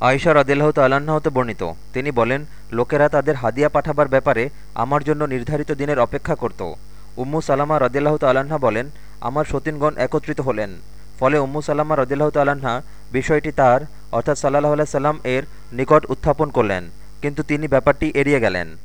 আয়সা রদিল্লাহ তাল্লাহতে বর্ণিত। তিনি বলেন, লোকেরা তাদের হাদিয়া পাঠাবার ব্যাপারে আমার জন্য নির্ধারিত দিনের অপেক্ষা করত। উম্মু সালামা রদিল্লাহ তাল্লাহা বলেন, আমার সতীনগণ একত্রিত হলেন। ফলে উম্মু সাল্লামা রদিল্লাহ তাল্লাহা বিষয়টি তার, অর্থাৎ সাল্লাহ আল্লাহ সাল্লাম এর নিকট উত্থাপন করলেন। কিন্তু তিনি ব্যাপারটি এড়িয়ে গেলেন।